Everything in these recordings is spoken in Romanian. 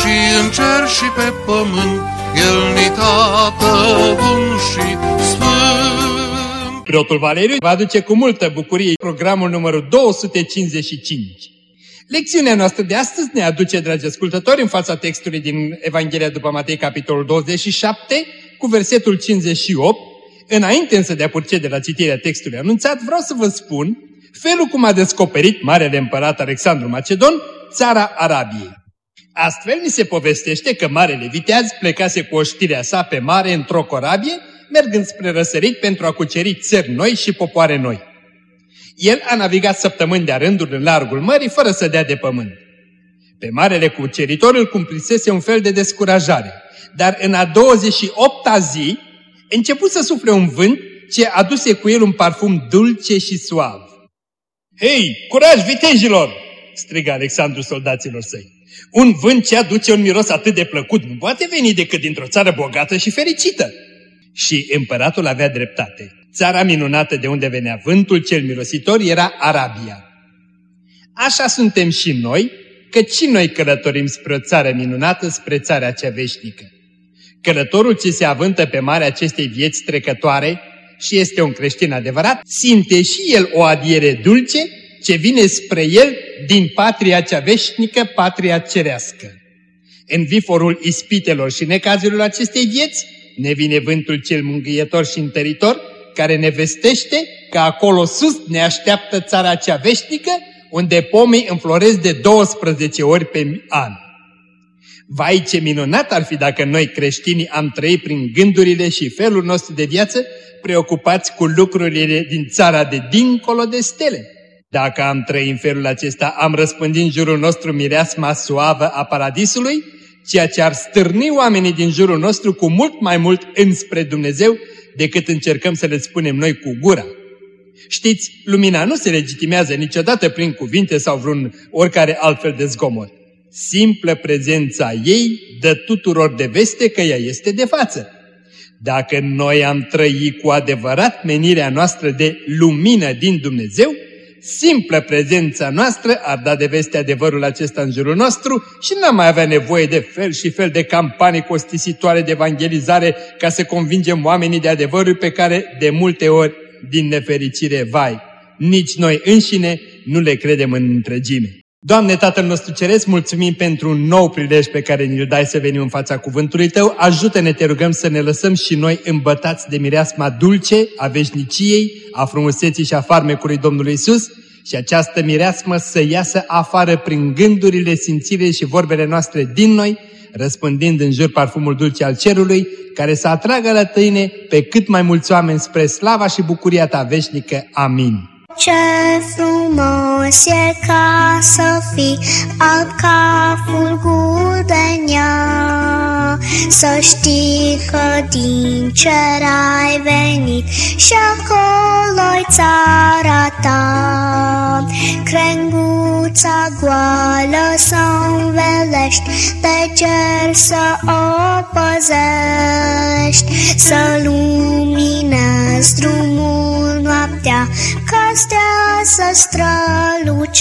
și în cer și pe pământ, El ni tată bun și sfânt. Preotul Valeriu va aduce cu multă bucurie programul numărul 255. Lecțiunea noastră de astăzi ne aduce, dragi ascultători, în fața textului din Evanghelia după Matei, capitolul 27, cu versetul 58. Înainte însă de a procede la citirea textului anunțat, vreau să vă spun felul cum a descoperit Marele Împărat Alexandru Macedon țara Arabiei. Astfel ni se povestește că Marele Viteaz plecase cu oștirea sa pe mare într-o corabie, mergând spre răsărit pentru a cuceri țări noi și popoare noi. El a navigat săptămâni de rânduri în largul mării fără să dea de pământ. Pe marele cuceritor îl cumplisese un fel de descurajare, dar în a 28-a zi început să sufle un vânt ce aduse cu el un parfum dulce și suav. Hei, curaj, vitejilor!" strigă Alexandru soldaților săi. Un vânt ce aduce un miros atât de plăcut nu poate veni decât dintr-o țară bogată și fericită. Și împăratul avea dreptate. Țara minunată de unde venea vântul cel mirositor era Arabia. Așa suntem și noi, că și noi călătorim spre o țară minunată, spre țara cea veșnică. Călătorul ce se avântă pe mare acestei vieți trecătoare și este un creștin adevărat, simte și el o adiere dulce ce vine spre el din patria cea veșnică, patria cerească. În viforul ispitelor și necazurilor acestei vieți, ne vine vântul cel mângâietor și întăritor, care ne vestește că acolo sus ne așteaptă țara cea veșnică, unde pomii înfloresc de 12 ori pe an. Vai ce minunat ar fi dacă noi creștinii am trăit prin gândurile și felul nostru de viață, preocupați cu lucrurile din țara de dincolo de stele. Dacă am trăit în felul acesta, am răspândit în jurul nostru mireasma suavă a paradisului, ceea ce ar stârni oamenii din jurul nostru cu mult mai mult înspre Dumnezeu decât încercăm să le spunem noi cu gura. Știți, lumina nu se legitimează niciodată prin cuvinte sau vreun oricare altfel de zgomot. Simplă prezența ei dă tuturor de veste că ea este de față. Dacă noi am trăit cu adevărat menirea noastră de lumină din Dumnezeu, simplă prezența noastră ar da de veste adevărul acesta în jurul nostru și n-am mai avea nevoie de fel și fel de campanii costisitoare de evangelizare ca să convingem oamenii de adevărul pe care de multe ori, din nefericire, vai, nici noi înșine nu le credem în întregime. Doamne Tatăl nostru Ceresc, mulțumim pentru un nou prilej pe care ni-l dai să venim în fața cuvântului Tău. Ajută-ne, te rugăm, să ne lăsăm și noi îmbătați de mireasma dulce a veșniciei, a frumuseții și a farmecului Domnului Isus și această mireasmă să iasă afară prin gândurile, simțirile și vorbele noastre din noi, răspândind în jur parfumul dulce al cerului, care să atragă la tine pe cât mai mulți oameni spre slava și bucuria ta veșnică. Amin. Ce frumos e ca să fii alb ca fulgul de nea, Să știi că din cer ai venit și acolo-i țara ta. Crenguța goală să învelești, de cer să o păzești, Să luminezi drumul noaptea, ca stea să strălucești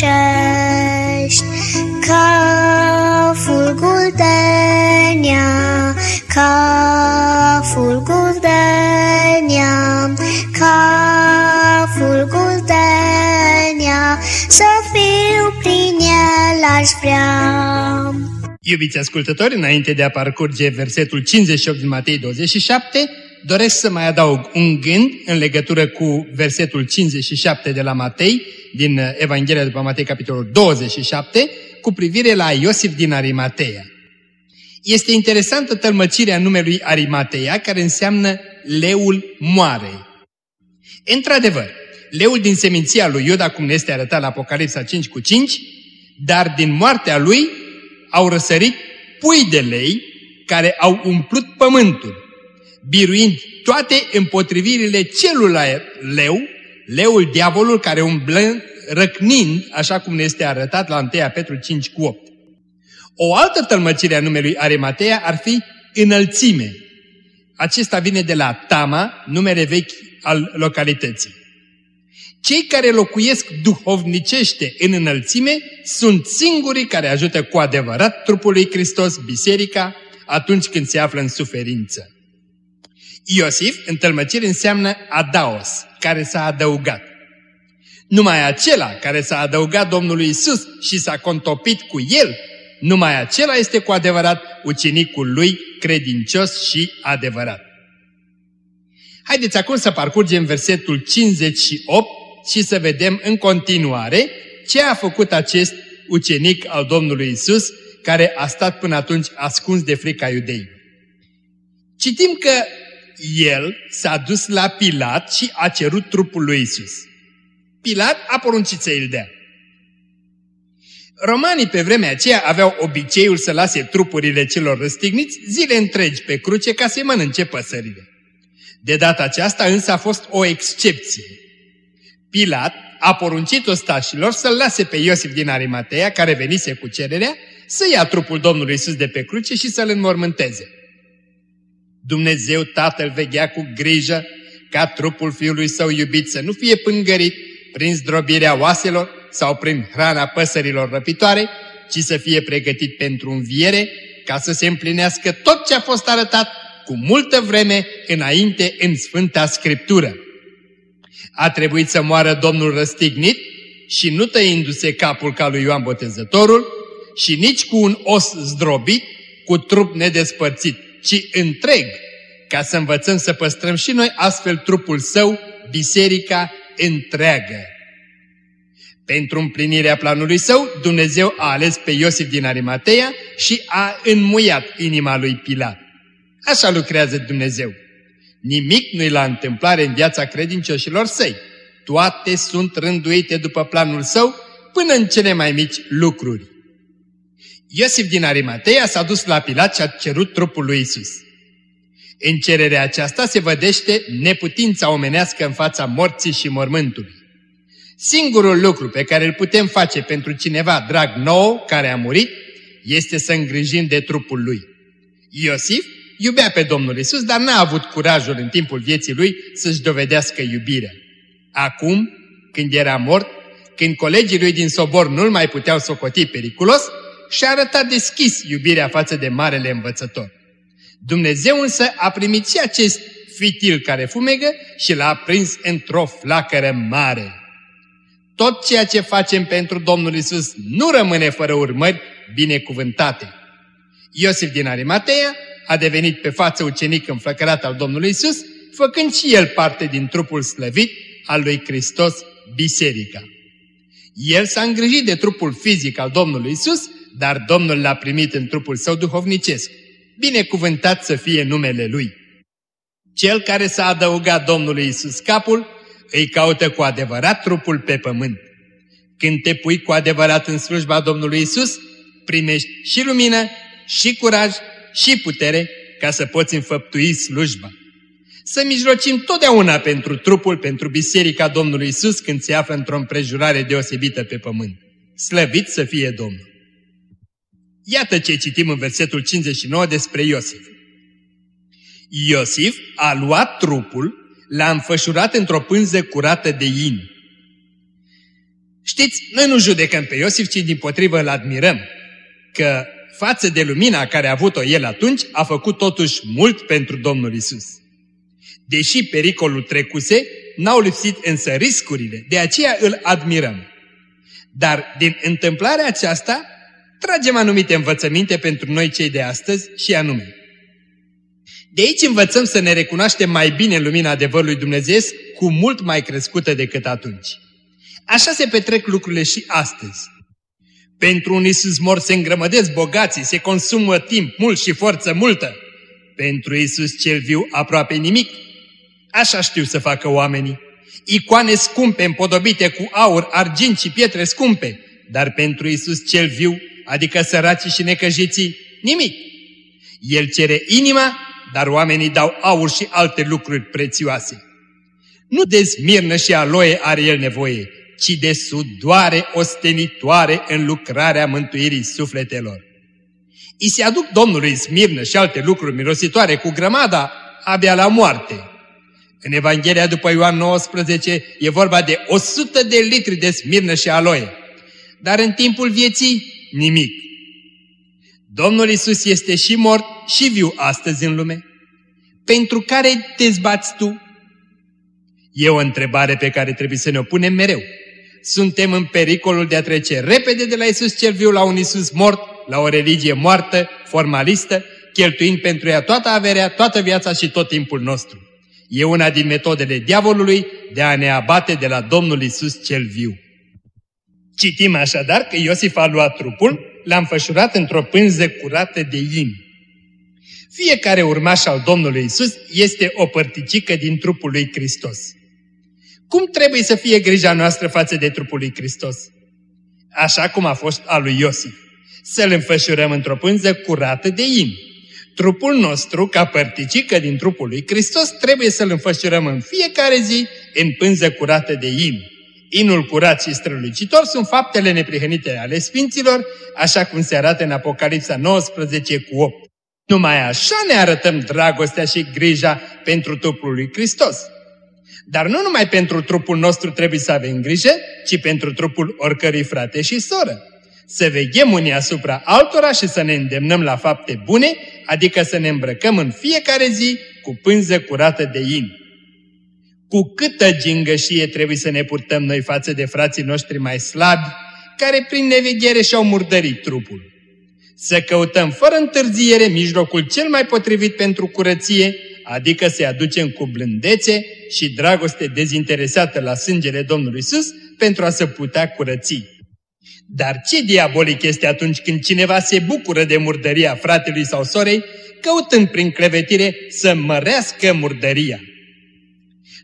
ca fulgul de nea, ca fulgul de nea, ca fulgul de nea, să fiu prin el aș vrea. Iubiți ascultători, înainte de a parcurge versetul 58 din Matei 27, doresc să mai adaug un gând în legătură cu versetul 57 de la Matei, din Evanghelia după Matei, capitolul 27, cu privire la Iosif din Arimatea. Este interesantă tălmăcirea numelui Arimatea, care înseamnă leul moare. Într-adevăr, leul din seminția lui Iuda, cum ne este arătat la Apocalipsa 5 cu 5, dar din moartea lui au răsărit pui de lei care au umplut pământul, biruind toate împotrivirile celui leu, leul diavolul care umblă răcnind, așa cum ne este arătat la 1 Petru 5 cu 8. O altă tălmăcire a numelui Arimatea ar fi înălțime. Acesta vine de la Tama, numele vechi al localității. Cei care locuiesc duhovnicește în înălțime sunt singurii care ajută cu adevărat trupul lui Hristos, biserica, atunci când se află în suferință. Iosif, în tălmăcire, înseamnă adaos, care s-a adăugat. Numai acela care s-a adăugat Domnului Isus și s-a contopit cu El, numai acela este cu adevărat ucenicul lui credincios și adevărat. Haideți acum să parcurgem versetul 58 și să vedem în continuare ce a făcut acest ucenic al Domnului Isus, care a stat până atunci ascuns de frica iudei. Citim că el s-a dus la Pilat și a cerut trupul lui Isus. Pilat a poruncit să îl dea. Romanii pe vremea aceea aveau obiceiul să lase trupurile celor răstigniți zile întregi pe cruce ca să mănânce păsările. De data aceasta însă a fost o excepție. Pilat a poruncit ostașilor să-l lase pe Iosif din Arimatea, care venise cu cererea, să ia trupul Domnului Iisus de pe cruce și să-l înmormânteze. Dumnezeu Tatăl veghea cu grijă ca trupul Fiului Său iubit să nu fie pângărit prin zdrobirea oaselor sau prin hrana păsărilor răpitoare, ci să fie pregătit pentru înviere, ca să se împlinească tot ce a fost arătat cu multă vreme înainte în Sfânta Scriptură. A trebuit să moară Domnul răstignit și nu tăindu-se capul ca lui Ioan Botezătorul și nici cu un os zdrobit, cu trup nedespărțit, ci întreg, ca să învățăm să păstrăm și noi astfel trupul său, biserica întreagă. Pentru împlinirea planului său, Dumnezeu a ales pe Iosif din Arimatea și a înmuiat inima lui Pilat. Așa lucrează Dumnezeu. Nimic nu-i la întâmplare în viața credincioșilor săi. Toate sunt rânduite după planul său până în cele mai mici lucruri. Iosif din Arimatea s-a dus la Pilat și a cerut trupul lui Isus. În cererea aceasta se vădește neputința omenească în fața morții și mormântului. Singurul lucru pe care îl putem face pentru cineva drag nou care a murit este să îngrijim de trupul lui. Iosif iubea pe Domnul Isus, dar n-a avut curajul în timpul vieții lui să-și dovedească iubirea. Acum, când era mort, când colegii lui din sobor nu-l mai puteau socoti periculos, și-a arătat deschis iubirea față de marele învățător. Dumnezeu însă a primit și acest fitil care fumegă și l-a prins într-o flacără mare. Tot ceea ce facem pentru Domnul Isus nu rămâne fără urmări binecuvântate. Iosif din Arimatea a devenit pe față ucenic înflăcărat al Domnului Isus, făcând și el parte din trupul slăvit al lui Hristos, biserica. El s-a îngrijit de trupul fizic al Domnului Isus, dar Domnul l-a primit în trupul său duhovnicesc. Binecuvântat să fie numele Lui. Cel care s-a adăugat Domnului Isus capul, îi caută cu adevărat trupul pe pământ. Când te pui cu adevărat în slujba Domnului Isus, primești și lumină, și curaj, și putere ca să poți înfăptui slujba. Să mijlocim totdeauna pentru trupul, pentru biserica Domnului Isus când se află într-o împrejurare deosebită pe pământ. Slăvit să fie Domnul! Iată ce citim în versetul 59 despre Iosif. Iosif a luat trupul, l-a înfășurat într-o pânză curată de in. Știți, noi nu judecăm pe Iosif, ci din potrivă îl admirăm, că față de lumina care a avut-o el atunci, a făcut totuși mult pentru Domnul Isus. Deși pericolul trecuse, n-au lipsit însă riscurile, de aceea îl admirăm. Dar din întâmplarea aceasta, tragem anumite învățăminte pentru noi cei de astăzi și anume. De aici învățăm să ne recunoaștem mai bine lumina adevărului Dumnezeu cu mult mai crescută decât atunci. Așa se petrec lucrurile și astăzi. Pentru un Iisus mor se îngrămădesc bogații, se consumă timp mult și forță multă. Pentru Iisus cel viu aproape nimic. Așa știu să facă oamenii. Icoane scumpe împodobite cu aur, argint și pietre scumpe, dar pentru Iisus cel viu adică săracii și necăjiții, Nimic. El cere inima, dar oamenii dau aur și alte lucruri prețioase. Nu de smirnă și aloie are el nevoie, ci de sudoare ostenitoare în lucrarea mântuirii sufletelor. I se aduc Domnului smirnă și alte lucruri mirositoare cu grămada abia la moarte. În Evanghelia după Ioan 19 e vorba de 100 de litri de smirnă și aloie. Dar în timpul vieții, nimic. Domnul Isus este și mort și viu astăzi în lume. Pentru care te zbați tu? E o întrebare pe care trebuie să ne o punem mereu. Suntem în pericolul de a trece repede de la Isus cel viu la un Isus mort, la o religie moartă, formalistă, cheltuind pentru ea toată averea, toată viața și tot timpul nostru. E una din metodele diavolului de a ne abate de la Domnul Isus cel viu. Citim așadar că Iosif a luat trupul, l-a înfășurat într-o pânză curată de in. Fiecare urmaș al Domnului Isus este o părticică din trupul lui Hristos. Cum trebuie să fie grija noastră față de trupul lui Hristos? Așa cum a fost al lui Iosif. Să-l înfășurăm într-o pânză curată de in. Trupul nostru, ca părticică din trupul lui Hristos, trebuie să-l înfășurăm în fiecare zi în pânză curată de in. Inul curat și strălucitor sunt faptele neprihănite ale Sfinților, așa cum se arată în Apocalipsa 19 cu 8. Numai așa ne arătăm dragostea și grija pentru trupul lui Hristos. Dar nu numai pentru trupul nostru trebuie să avem grijă, ci pentru trupul oricărui frate și soră. Să veghem unii asupra altora și să ne îndemnăm la fapte bune, adică să ne îmbrăcăm în fiecare zi cu pânză curată de in. Cu câtă gingășie trebuie să ne purtăm noi față de frații noștri mai slabi, care prin neveghere și-au murdărit trupul. Să căutăm fără întârziere mijlocul cel mai potrivit pentru curăție, adică să-i aducem cu blândețe și dragoste dezinteresată la sângele Domnului Iisus pentru a se putea curăți. Dar ce diabolic este atunci când cineva se bucură de murdăria fratelui sau sorei, căutând prin clevetire să mărească murdăria.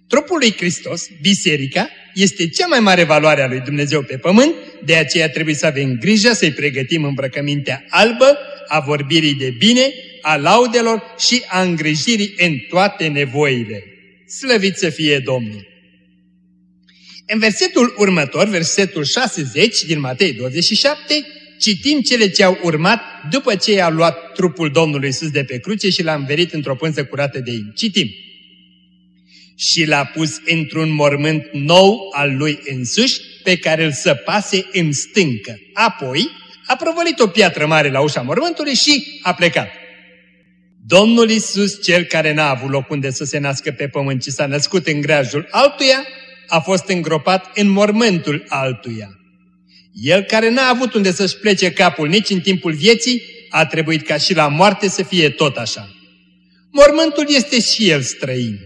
Trupul lui Hristos, biserica, este cea mai mare valoare a lui Dumnezeu pe pământ, de aceea trebuie să avem grijă să-i pregătim îmbrăcămintea albă a vorbirii de bine, a laudelor și a îngrijirii în toate nevoile. Slăvit să fie Domnul! În versetul următor, versetul 60 din Matei 27, citim cele ce au urmat după ce i-a luat trupul Domnului sus de pe cruce și l-a înverit într-o pânză curată de in. Citim. Și l-a pus într-un mormânt nou al lui însuși, pe care îl săpase în stâncă. Apoi a prăvălit o piatră mare la ușa mormântului și a plecat. Domnul Isus, cel care n-a avut loc unde să se nască pe pământ, ci s-a născut în greajul altuia, a fost îngropat în mormântul altuia. El care n-a avut unde să-și plece capul nici în timpul vieții, a trebuit ca și la moarte să fie tot așa. Mormântul este și el străin.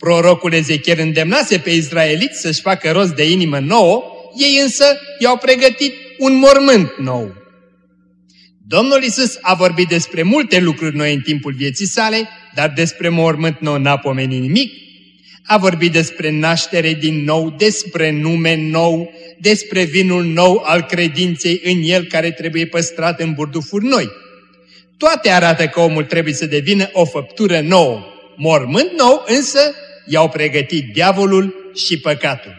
Prorocul Ezechiel îndemnase pe izraeliți să-și facă rost de inimă nouă, ei însă i-au pregătit un mormânt nou. Domnul Isus a vorbit despre multe lucruri noi în timpul vieții sale, dar despre mormânt nou n-a pomenit nimic. A vorbit despre naștere din nou, despre nume nou, despre vinul nou al credinței în el care trebuie păstrat în burdufuri noi. Toate arată că omul trebuie să devină o făptură nouă. Mormânt nou însă i-au pregătit diavolul și păcatul.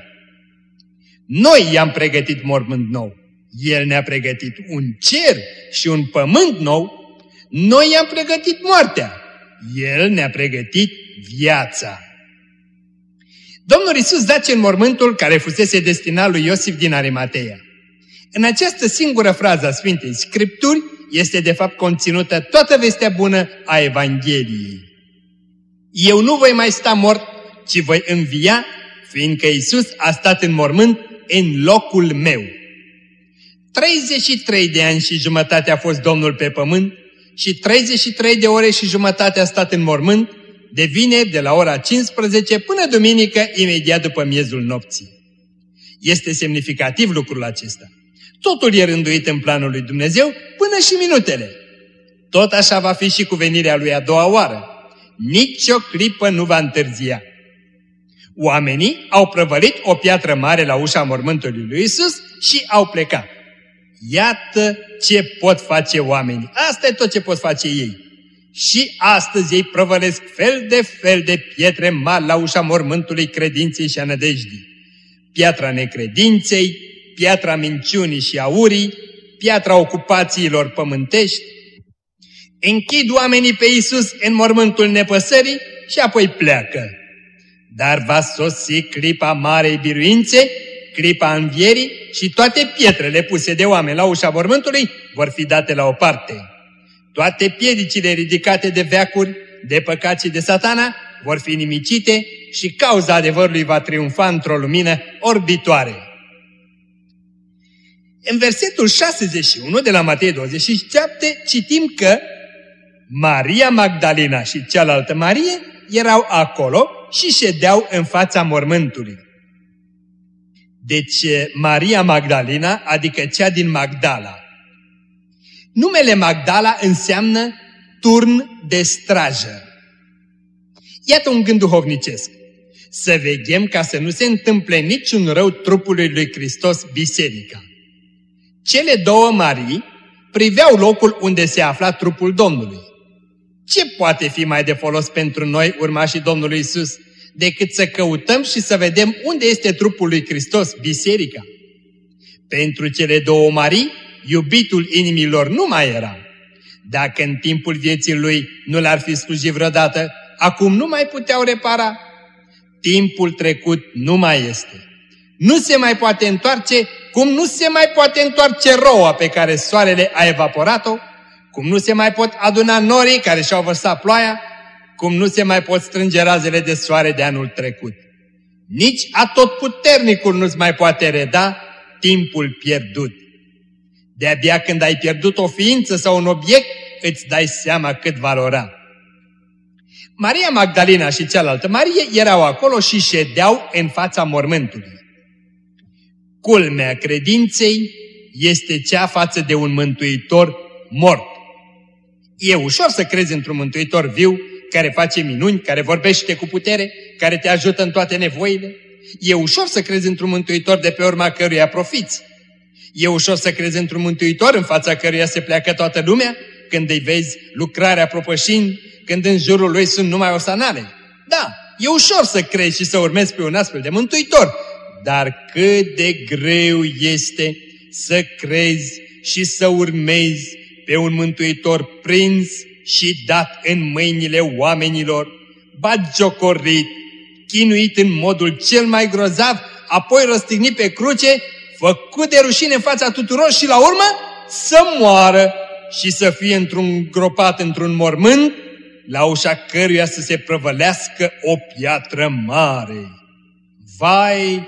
Noi i-am pregătit mormânt nou. El ne-a pregătit un cer și un pământ nou. Noi i-am pregătit moartea. El ne-a pregătit viața. Domnul Isus dace în mormântul care fusese destinat lui Iosif din Arimateea. În această singură frază a Sfintei Scripturi este de fapt conținută toată vestea bună a Evangheliei. Eu nu voi mai sta mort, ci voi învia, fiindcă Isus a stat în mormânt în locul meu. 33 de ani și jumătate a fost Domnul pe pământ și 33 de ore și jumătate a stat în mormânt, de vineri de la ora 15 până duminică imediat după miezul nopții. Este semnificativ lucrul acesta. Totul e rânduit în planul lui Dumnezeu până și minutele. Tot așa va fi și cu venirea lui a doua oară. Nici o clipă nu va întârzia. Oamenii au prăvălit o piatră mare la ușa mormântului lui Isus și au plecat. Iată ce pot face oamenii. Asta e tot ce pot face ei. Și astăzi ei provălesc fel de fel de pietre mari la ușa mormântului credinței și a nădejdii. Piatra necredinței, piatra minciunii și aurii, piatra ocupațiilor pământești. Închid oamenii pe Isus în mormântul nepăsării și apoi pleacă. Dar va sosi clipa marei biruințe, clipa învierii și toate pietrele puse de oameni la ușa mormântului vor fi date la o parte. Toate piedicile ridicate de veacuri, de păcat și de satana vor fi nimicite și cauza adevărului va triumfa într-o lumină orbitoare. În versetul 61 de la Matei 27 citim că Maria Magdalena și cealaltă Marie erau acolo și ședeau în fața mormântului. Deci Maria Magdalena, adică cea din Magdala. Numele Magdala înseamnă turn de strajă. Iată un gând duhovnicesc. Să veghem ca să nu se întâmple niciun rău trupului lui Hristos biserica. Cele două Marii priveau locul unde se afla trupul Domnului. Ce poate fi mai de folos pentru noi, urmașii Domnului Isus, decât să căutăm și să vedem unde este trupul lui Hristos, biserica? Pentru cele două Marii, iubitul inimilor nu mai era. Dacă în timpul vieții lui nu l-ar fi slujit vreodată, acum nu mai puteau repara. Timpul trecut nu mai este. Nu se mai poate întoarce cum nu se mai poate întoarce roa pe care soarele a evaporat-o, cum nu se mai pot aduna norii care și-au vărsat ploaia, cum nu se mai pot strânge razele de soare de anul trecut. Nici atotputernicul nu-ți mai poate reda timpul pierdut. De-abia când ai pierdut o ființă sau un obiect, îți dai seama cât valora. Maria Magdalena și cealaltă Marie erau acolo și ședeau în fața mormântului. Culmea credinței este cea față de un mântuitor mort. E ușor să crezi într-un mântuitor viu, care face minuni, care vorbește cu putere, care te ajută în toate nevoile. E ușor să crezi într-un mântuitor de pe urma căruia profiți. E ușor să crezi într-un mântuitor în fața căruia se pleacă toată lumea, când îi vezi lucrarea propășind, când în jurul lui sunt numai osanale. Da, e ușor să crezi și să urmezi pe un astfel de mântuitor, dar cât de greu este să crezi și să urmezi pe un mântuitor prins și dat în mâinile oamenilor, bagiocorit, chinuit în modul cel mai grozav, apoi răstignit pe cruce, făcut de rușine în fața tuturor și la urmă să moară și să fie într-un gropat într-un mormânt, la ușa căruia să se prăvălească o piatră mare. Vai,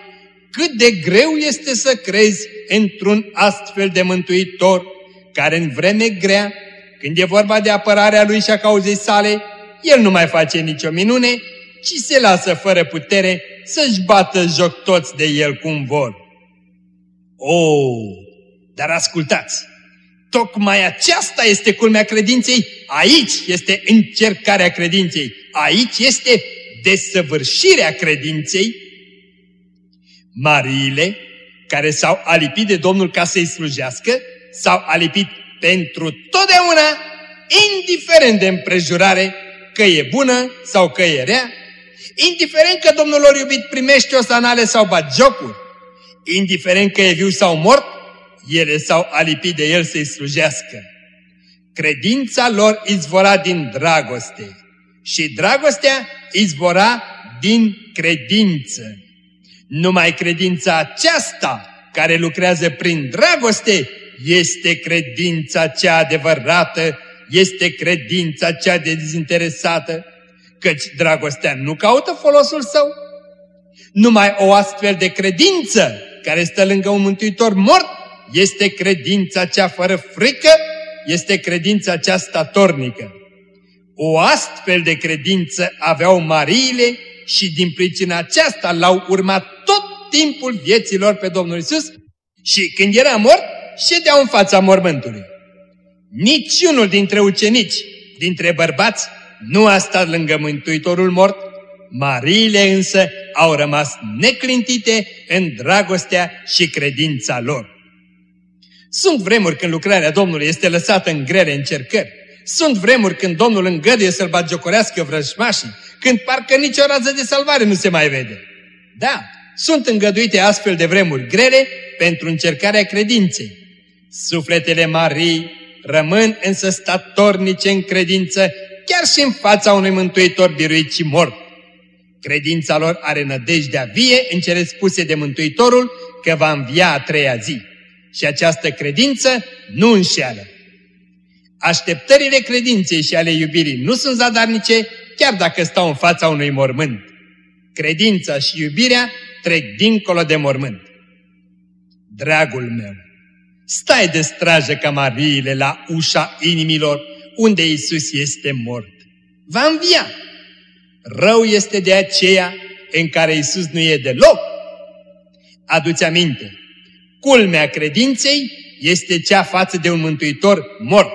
cât de greu este să crezi într-un astfel de mântuitor, care în vreme grea, când e vorba de apărarea lui și a cauzei sale, el nu mai face nicio minune, ci se lasă fără putere să-și bată joc toți de el cum vor. Oh, dar ascultați! Tocmai aceasta este culmea credinței, aici este încercarea credinței, aici este desăvârșirea credinței. Mariile, care s-au alipit de Domnul ca să-i slujească, s-au alipit pentru totdeauna, indiferent de împrejurare, că e bună sau că e rea, indiferent că Domnul lor iubit primește o sanale sau bat jocuri, indiferent că e viu sau mort, ele s-au alipit de el să-i slujească. Credința lor izvora din dragoste și dragostea izvora din credință. Numai credința aceasta care lucrează prin dragoste este credința cea adevărată, este credința cea dezinteresată, căci dragostea nu caută folosul său. Numai o astfel de credință care stă lângă un mântuitor mort este credința cea fără frică, este credința cea statornică. O astfel de credință aveau Mariile și din pricina aceasta l-au urmat tot timpul vieților pe Domnul Isus și când era mort, ședeau în fața mormântului. Niciunul dintre ucenici, dintre bărbați, nu a stat lângă Mântuitorul mort, Mariile însă au rămas neclintite în dragostea și credința lor. Sunt vremuri când lucrarea Domnului este lăsată în grele încercări. Sunt vremuri când Domnul îngăduie să-l bagiocorească vrăjmașii, când parcă nicio rază de salvare nu se mai vede. Da, sunt îngăduite astfel de vremuri grele pentru încercarea credinței. Sufletele Marii rămân însă statornice în credință, chiar și în fața unui mântuitor biruit și mort. Credința lor are nădejdea vie în cele spuse de Mântuitorul că va învia a treia zi. Și această credință nu înșeală. Așteptările credinței și ale iubirii nu sunt zadarnice, chiar dacă stau în fața unui mormânt. Credința și iubirea trec dincolo de mormânt. Dragul meu, stai de strajă ca Mariile la ușa inimilor unde Isus este mort. Va învia. Rău este de aceea în care Isus nu e deloc. Aduți aminte, culmea credinței este cea față de un mântuitor mort.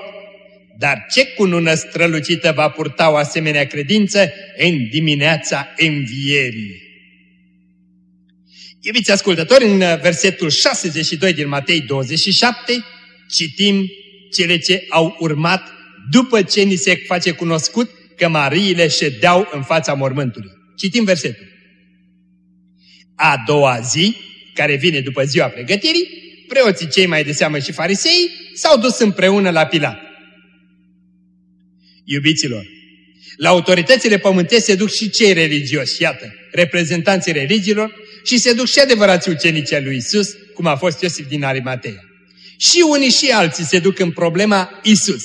Dar ce cunună strălucită va purta o asemenea credință în dimineața învierii? Iubiți ascultători, în versetul 62 din Matei 27 citim cele ce au urmat după ce ni se face cunoscut că Mariile ședeau în fața mormântului. Citim versetul. A doua zi, care vine după ziua pregătirii, preoții cei mai de seamă și farisei s-au dus împreună la Pilat. Iubiților, la autoritățile pământești se duc și cei religioși, iată, reprezentanții religiilor, și se duc și adevărații ucenici al lui Isus, cum a fost Iosif din Arimatea. Și unii și alții se duc în problema Isus.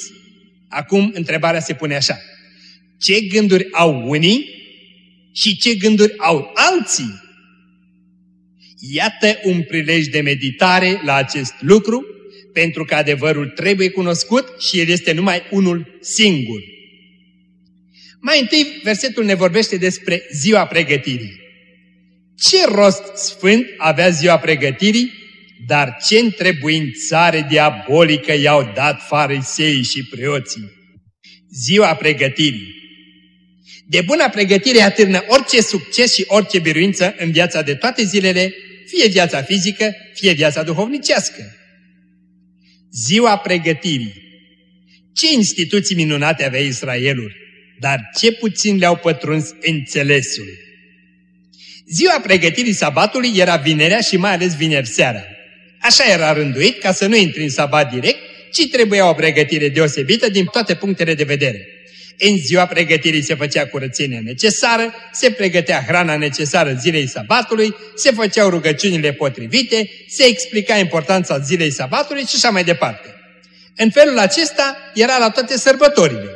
Acum întrebarea se pune așa. Ce gânduri au unii și ce gânduri au alții? Iată un prilej de meditare la acest lucru, pentru că adevărul trebuie cunoscut și el este numai unul singur. Mai întâi, versetul ne vorbește despre ziua pregătirii. Ce rost sfânt avea ziua pregătirii, dar ce întrebuințare diabolică i-au dat farisei și preoții. Ziua pregătirii. De bună pregătire atârnă orice succes și orice biruință în viața de toate zilele, fie viața fizică, fie viața duhovnicească. Ziua pregătirii. Ce instituții minunate avea Israelul, dar ce puțin le-au pătruns înțelesul. Ziua pregătirii sabatului era vinerea și mai ales vineri seara. Așa era rânduit ca să nu intri în sabat direct, ci trebuia o pregătire deosebită din toate punctele de vedere. În ziua pregătirii se făcea curățenia necesară, se pregătea hrana necesară zilei sabatului, se făceau rugăciunile potrivite, se explica importanța zilei sabatului și așa mai departe. În felul acesta era la toate sărbătorile.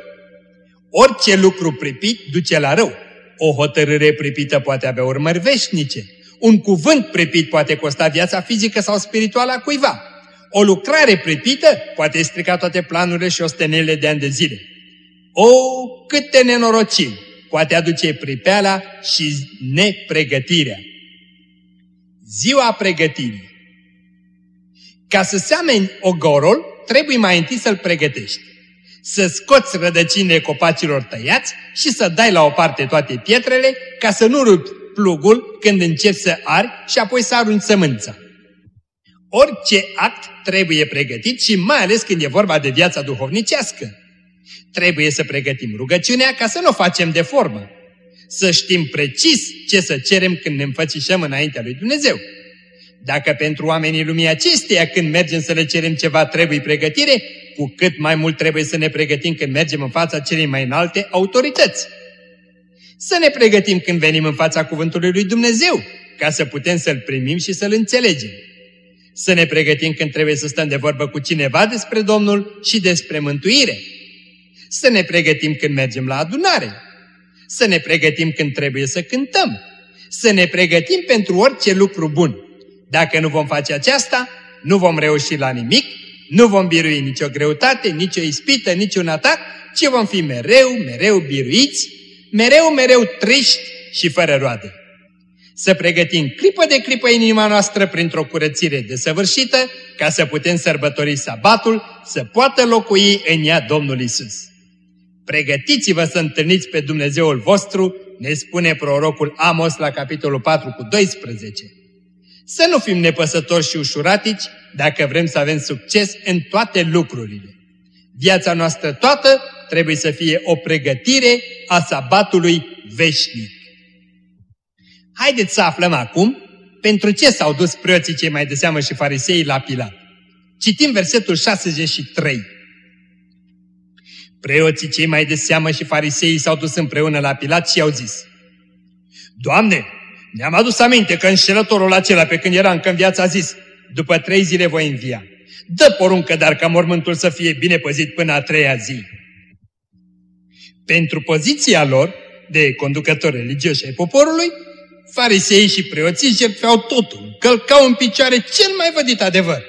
Orice lucru pripit duce la rău. O hotărâre pripită poate avea urmări veșnice. Un cuvânt pripit poate costa viața fizică sau spirituală a cuiva. O lucrare pripită poate strica toate planurile și ostenelele de ani de zile. O, câte nenorociri poate aduce pripeala și nepregătirea. Ziua pregătirii. Ca să seameni ogorul, trebuie mai întâi să-l pregătești să scoți rădăcinile copacilor tăiați și să dai la o parte toate pietrele ca să nu rupi plugul când începi să ari și apoi să arunci sămânța. Orice act trebuie pregătit și mai ales când e vorba de viața duhovnicească. Trebuie să pregătim rugăciunea ca să nu o facem de formă. Să știm precis ce să cerem când ne înfățișăm înaintea lui Dumnezeu. Dacă pentru oamenii lumii acesteia când mergem să le cerem ceva trebuie pregătire, cu cât mai mult trebuie să ne pregătim când mergem în fața celei mai înalte autorități. Să ne pregătim când venim în fața cuvântului lui Dumnezeu, ca să putem să-L primim și să-L înțelegem. Să ne pregătim când trebuie să stăm de vorbă cu cineva despre Domnul și despre mântuire. Să ne pregătim când mergem la adunare. Să ne pregătim când trebuie să cântăm. Să ne pregătim pentru orice lucru bun. Dacă nu vom face aceasta, nu vom reuși la nimic nu vom birui nicio greutate, nicio ispită, niciun atac, ci vom fi mereu, mereu biruiți, mereu, mereu triști și fără roade. Să pregătim clipă de clipă inima noastră printr-o curățire desăvârșită, ca să putem sărbători sabatul, să poată locui în ea Domnul Isus. Pregătiți-vă să întâlniți pe Dumnezeul vostru, ne spune prorocul Amos la capitolul 4 cu 12. Să nu fim nepăsători și ușuratici dacă vrem să avem succes în toate lucrurile. Viața noastră toată trebuie să fie o pregătire a sabatului veșnic. Haideți să aflăm acum pentru ce s-au dus preoții cei mai de seamă și fariseii la Pilat. Citim versetul 63. Preoții cei mai de seamă și fariseii s-au dus împreună la Pilat și i-au zis, Doamne, ne-am adus aminte că înșelătorul acela pe când era încă în viață a zis, după trei zile voi învia. Dă poruncă, dar ca mormântul să fie bine păzit până a treia zi. Pentru poziția lor, de conducători religioși ai poporului, farisei și preoții jertfeau totul, călcau în picioare cel mai vădit adevăr.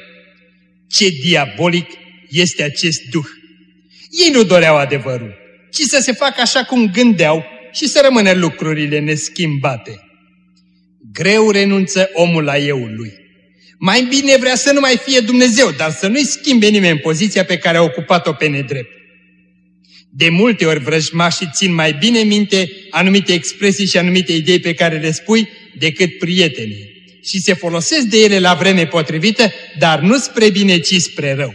Ce diabolic este acest duh! Ei nu doreau adevărul, ci să se facă așa cum gândeau și să rămână lucrurile neschimbate. Greu renunță omul la euul lui. Mai bine vrea să nu mai fie Dumnezeu, dar să nu-i schimbe nimeni poziția pe care a ocupat-o pe nedrept. De multe ori vrăjmașii țin mai bine minte anumite expresii și anumite idei pe care le spui decât prietenii și se folosesc de ele la vreme potrivită, dar nu spre bine, ci spre rău.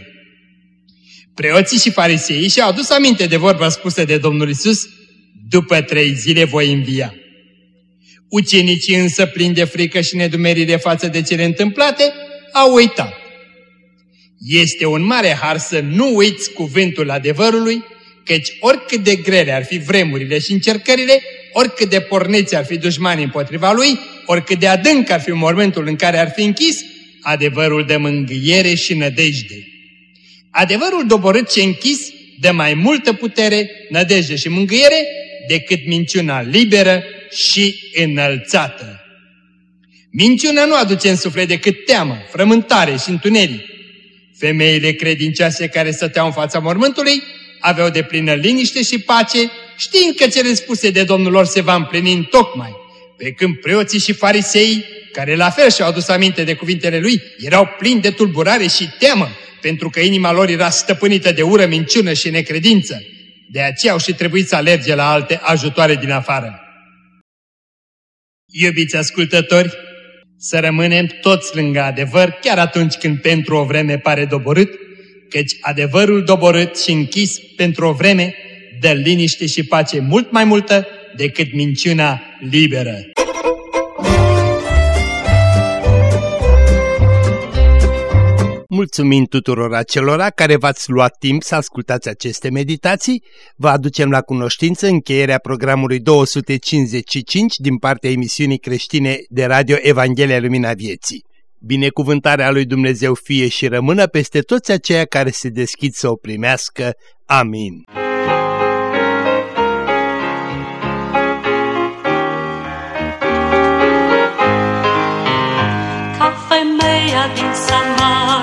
Preoții și fariseii și-au adus aminte de vorba spusă de Domnul Isus, după trei zile voi învia. Ucenicii însă, plini de frică și nedumerire față de cele întâmplate, au uitat. Este un mare har să nu uiți cuvântul adevărului, căci oricât de grele ar fi vremurile și încercările, oricât de porneți ar fi dușmanii împotriva lui, oricât de adânc ar fi mormântul în care ar fi închis, adevărul de mângâiere și nădejde. Adevărul doborât și închis dă mai multă putere, nădejde și mângâiere decât minciuna liberă și înălțată. Minciuna nu aduce în suflet decât teamă, frământare și întuneric. Femeile credincioase care stăteau în fața mormântului aveau de plină liniște și pace, știind că cele spuse de Domnul lor se va împlini în tocmai, pe când preoții și farisei, care la fel și-au adus aminte de cuvintele lui, erau plini de tulburare și teamă, pentru că inima lor era stăpânită de ură, minciună și necredință. De aceea au și trebuit să alerge la alte ajutoare din afară. Iubiți ascultători, să rămânem toți lângă adevăr, chiar atunci când pentru o vreme pare doborât, căci adevărul doborât și închis pentru o vreme dă liniște și pace mult mai multă decât minciuna liberă. Mulțumim tuturor acelora care v-ați luat timp să ascultați aceste meditații. Vă aducem la cunoștință încheierea programului 255 din partea emisiunii creștine de radio Evanghelia Lumina Vieții. Binecuvântarea lui Dumnezeu fie și rămână peste toți aceia care se deschid să o primească. Amin. Ca femeia din Samar